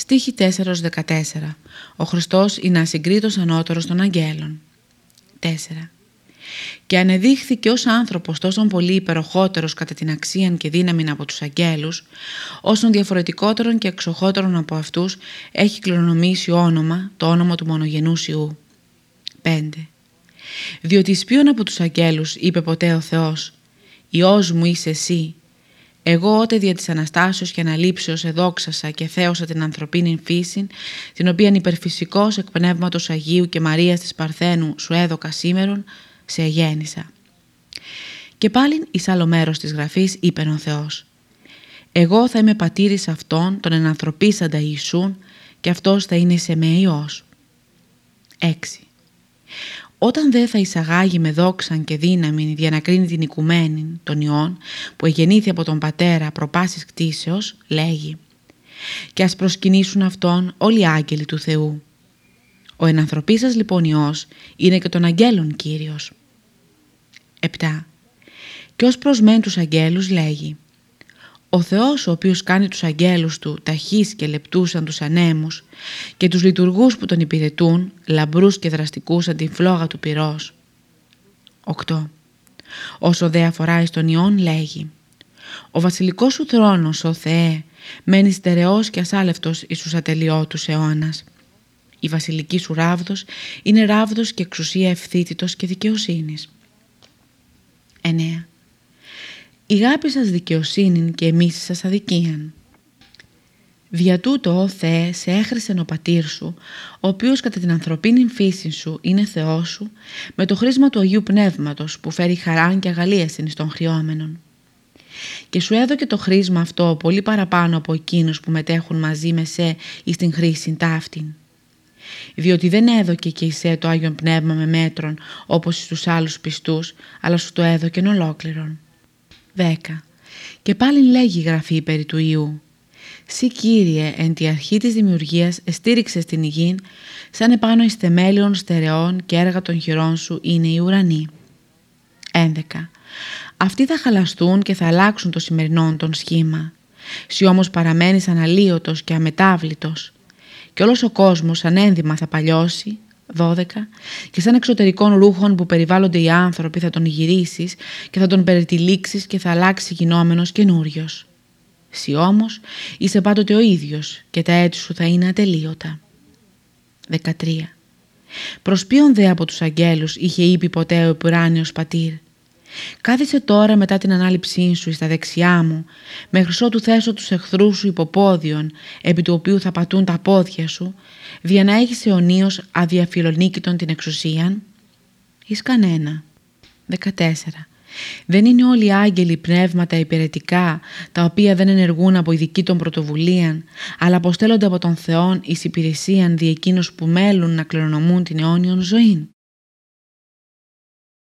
Στίχη 4-14 Ο Χριστός είναι ασυγκρίτως ανώτερος των αγγέλων. 4. Και ανεδείχθηκε ως άνθρωπος τόσο πολύ υπεροχότερος κατά την αξία και δύναμη από τους αγγέλους, όσον διαφορετικότερον και εξοχότερον από αυτούς έχει κληρονομήσει όνομα, το όνομα του μονογενούς Ιού. 5. Διότι σπίον από τους αγγέλους είπε ποτέ ο Θεός «Υιός μου είσαι εσύ, εγώ ότε δια της Αναστάσεως και Αναλήψεως εδόξασα και θέωσα την ανθρωπίνη φύση, την οποία υπερφυσικός εκ Πνεύματος Αγίου και Μαρίας της Παρθένου σου έδωκα σήμερον, σε γέννησα. Και πάλιν εις άλλο μέρος της γραφής είπε ο Θεός «Εγώ θα είμαι πατήρης αυτών τον ενανθρωπίσαντα Ιησούν και αυτός θα είναι σε με Υιός». 6. Όταν δε θα εισαγάγει με δόξαν και δύναμη για να κρίνει την οικουμένη των ιών που εγεννήθη από τον πατέρα προπάσης κτίσεως, λέγει «Και ας προσκυνήσουν αυτόν όλοι οι άγγελοι του Θεού». Ο ενανθρωπίσας λοιπόν Υιός είναι και των αγγέλων Κύριος. 7. Και ως προς μεν τους αγγέλους λέγει ο Θεός ο οποίος κάνει τους αγγέλους του ταχύς και λεπτούς σαν τους ανέμους και τους λειτουργούς που τον υπηρετούν λαμπρούς και δραστικούς σαν την φλόγα του πυρός. 8. Όσο δε αφορά εις τον Υιόν λέγει «Ο βασιλικός σου θρόνος, ο Θεέ, μένει στερεός και ασάλευτος εις τους ατελειώτους αιώνας. Η βασιλική σου ράβδος είναι ράβδος και εξουσία ευθύτητος και δικαιοσύνης». 9 η γάπη σας δικαιοσύνην και εμείς σας αδικίαν. Δια τούτο, ο Θεέ, σε έχρισεν ο πατήρ σου, ο οποίος κατά την ανθρωπίνη φύση σου είναι Θεός σου, με το χρήσμα του Αγίου Πνεύματος που φέρει χαράν και αγαλίασιν στον χρειόμενον. Και σου έδωκε το χρήσμα αυτό πολύ παραπάνω από εκείνους που μετέχουν μαζί με σε εις την χρήση ταύτην. Διότι δεν έδωκε και σε το Άγιον Πνεύμα με μέτρον όπως στους άλλους πιστούς, αλλά σου το έδωκε ολόκληρον. 10. Και πάλι λέγει η γραφή περί του Ιού. Συ Κύριε εν τη αρχή της δημιουργίας εστήριξε την υγιήν σαν επάνω εις θεμέλιων στερεών και έργα των χειρών σου είναι οι ουρανοί. 11. Αυτοί θα χαλαστούν και θα αλλάξουν το σημερινό των σχήμα. Συ όμως παραμένεις αναλύωτος και αμετάβλητος και όλος ο κόσμος ανένδυμα θα παλιώσει 12 και σαν εξωτερικών ρούχων που περιβάλλονται οι άνθρωποι θα τον γυρίσεις και θα τον περιτυλίξεις και θα αλλάξει γινόμενος καινούριος. Συ όμως είσαι πάντοτε ο ίδιος και τα έτη σου θα είναι ατελείωτα. 13. Προς ποιον δε από τους αγγέλους είχε είπε ποτέ ο επουράνιος πατήρ; Κάθισε τώρα μετά την ανάληψή σου στα δεξιά μου, μέχρι ότου θέσω τους εχθρούς σου υποπόδιον, επί του οποίου θα πατούν τα πόδια σου, δια να έχεις αιωνίως αδιαφιλονίκητον την εξουσίαν. Εις κανένα. 14. Δεν είναι όλοι οι άγγελοι πνεύματα υπηρετικά, τα οποία δεν ενεργούν από ειδική των πρωτοβουλίαν, αλλά αποστέλλονται από τον Θεόν εις υπηρεσίαν δι' εκείνους που μέλουν να κληρονομούν την αιώνιον ζωή.